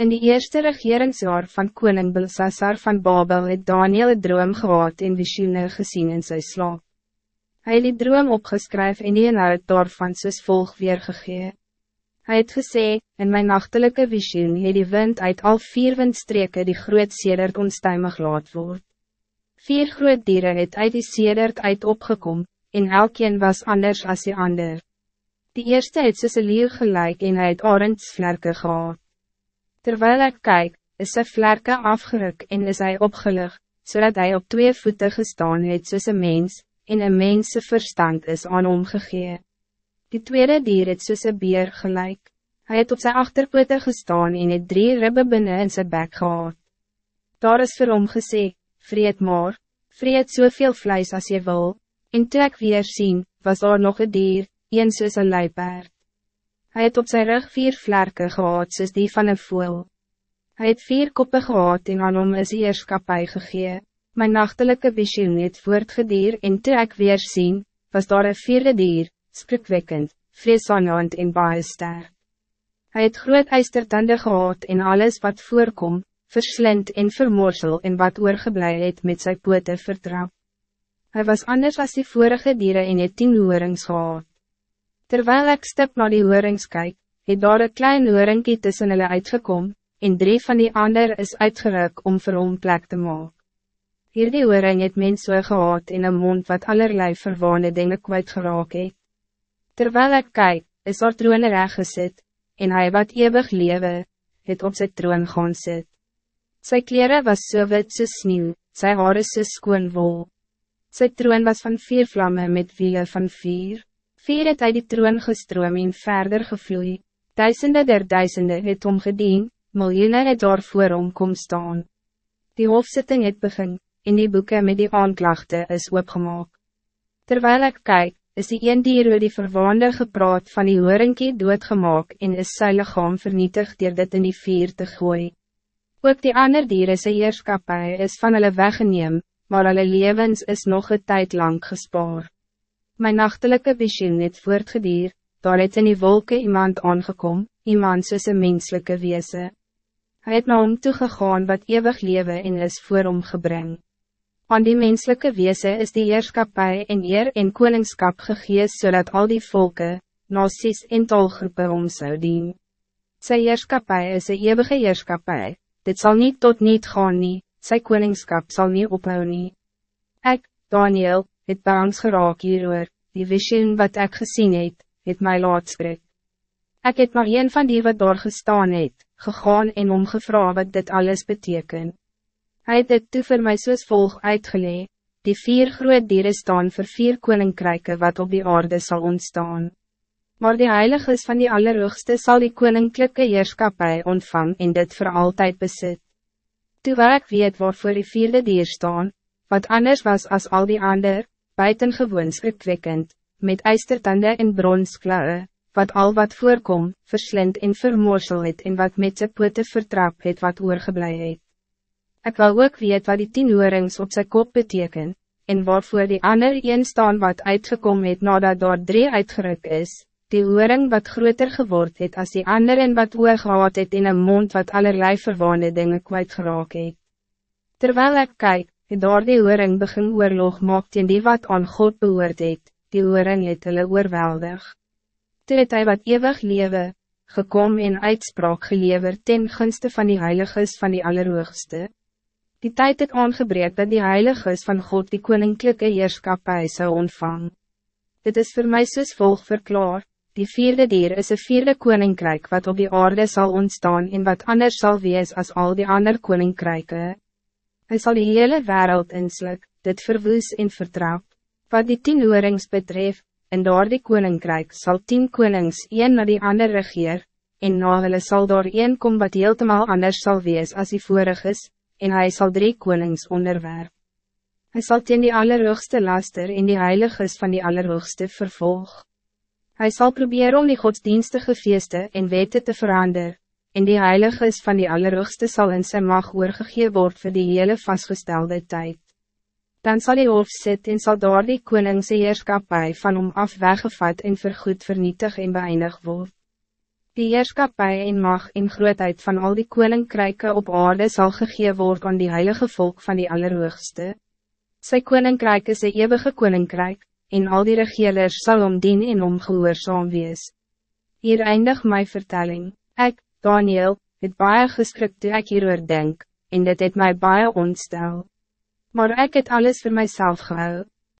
In die eerste regeringsjaar van koning Belsasar van Babel het Daniel het droom gehad en visioene gezien in sy slaap. Hy het die droom opgeskryf en die inhoud daarvan soos volg weergegee. Hy het gesê, in mijn nachtelijke visioen het die wind uit al vier windstreke die groot sedert onstuimig laat word. Vier groot dieren het uit die sedert uit opgekom, en elkeen was anders als die ander. Die eerste het soos een leeuw gelijk en hy het arendsvlerke gehad. Terwijl ik kijk, is zijn vlerken afgeruk en is hij opgelig, zodat hij op twee voeten gestaan het soos een mens, en een mense verstand is aan omgegee. Die tweede dier het soos een beer gelijk. Hij het op zijn achterpote gestaan en het drie ribben binnen in zijn bek gehad. Daar is vir hom gesê, vreet maar, vreet soveel vlees als je wil, en toe ek weer sien, was daar nog een dier, een soos een luipaard. Hij het op zijn rug vier vlerken gehad soos die van een voel. Hij het vier koppen gehad en aan hom is eerskapie gegee. Mijn nachtelijke visioen het voortgedier en toe ek weer sien, was daar een vierde dier, skrikwekkend, vreesaanhand en baie sterk. Hy het groot eistertande gehad en alles wat voorkom, verslind en vermorsel en wat oorgeblij het met zijn pote vertrap. Hij was anders als die vorige dieren en het tien hoorings gehad. Terwijl ik stip naar die hoorings kyk, het daar een klein hoorinkie tussen hulle uitgekom, en drie van die ander is uitgeruk om vir hom plek te maak. Hierdie hooring het mens so gehad in een mond wat allerlei verwaande dinge kwijt geraak het. Terwijl ik kijk, is daar troon recht gesit, en hij wat eeuwig lewe, het op zijn troon gaan sit. Sy kleren was so wit so sneeuw, sy haar is so skoon wol. Sy troon was van vier vlammen met wielen van vier. Vier het uit die troon gestroom en verder gevloei, duisende der duisende het omgedien, miljoene het daar voor hom kom staan. Die hofzitting het begin, en die boeken met die aanklachten is opgemaak. Terwijl ik kijk, is die een dier die verwaande gepraat van die hoorinkie doodgemaak en is sy lichaam vernietigd door dit in die vier te gooi. Ook die ander dieren sy eerskapie is van hulle weggeneem, maar hulle levens is nog een tijd lang gespaard. Mijn nachtelijke visioen het voortgedier, daar het in die wolken iemand aangekom, iemand soos een menselijke wezen. Hij het na hom toegegaan wat eeuwig leven en is voor hom gebring. Aan die menselijke wezen is die heerskapie en eer en koningskap gegees zodat al die volken, nasies en tolgroepen om zou dien. Sy heerskapie is een eeuwige heerskapie, dit zal niet tot niet gaan nie, sy koningskap zal niet ophou nie. Ek, Daniel, het bangs geraak hieroor, die visioen wat ik gezien het, het mij laat spreek. Ek het maar een van die wat daar gestaan het, gegaan en omgevra wat dit alles beteken. Hij het dit toe vir my soos volg uitgelee, die vier groot dieren staan voor vier koninkryke wat op die aarde zal ontstaan. Maar die heiliges van die Allerhoogste zal die koninklijke heerskapie ontvang en dit voor altijd bezit. Toe waar ek weet waarvoor die vierde dier staan, wat anders was als al die ander, buitengewoon skrikwekkend, met eistertande en bronsklauwe, wat al wat voorkom, verslind en vermorsel het en wat met sy pote vertrap het wat oorgeblij het. Ik wil ook weet wat die tien oorings op zijn kop beteken, en waarvoor die ander een staan wat uitgekom het nadat daar drie uitgeruk is, die oring wat groter geword het als die ander en wat oor gehad het in een mond wat allerlei verwaande dingen kwijtgeraak het. Terwijl ik kijk, het daar die oring begin oorlog maak teen die wat aan God behoort het, die oring het hulle oorweldig. Toe het hy wat eeuwig lewe, gekom en uitspraak gelever ten gunste van die heiliges van die Allerhoogste. Die tijd het aangebreid dat die heiliges van God die koninklijke heerskapie zou ontvang. Dit is voor mij soos volg verklaar, die vierde dier is een vierde koninkrijk wat op die aarde zal ontstaan en wat anders zal wees als al die andere koninkrijken. Hij zal die hele wereld inslik, dit verwoes en vertrap. Wat die tien oorings betreft, en door die koninkrijk zal tien konings een na die ander regeer, en na hulle sal daar een kom wat heeltemal anders zal wees als die vorig is, en hij zal drie konings onderwerp. Hij zal teen die allerhoogste laster en die heiliges van die allerhoogste vervolg. Hij zal proberen om die godsdienstige feesten en weten te veranderen en die heiliges van die Allerhoogste zal in zijn mag oorgegee word voor die hele vastgestelde tijd. Dan zal die hof sit en sal daar die koningse heerskapie van om af weggevat en vergoed vernietig en beëindig word. Die heerskapie en mag en grootheid van al die koninkryke op aarde zal gegee word aan die heilige volk van die Allerhoogste. Sy koninkryk is een eeuwige koninkryk, en al die regeerders sal om dien en om gehoorzaam wees. Hier eindig my vertelling. Ik, Daniel, het baie geskrik toe ek hieroor denk, en dit het my baie ontstel. Maar ik het alles voor mijzelf gehou,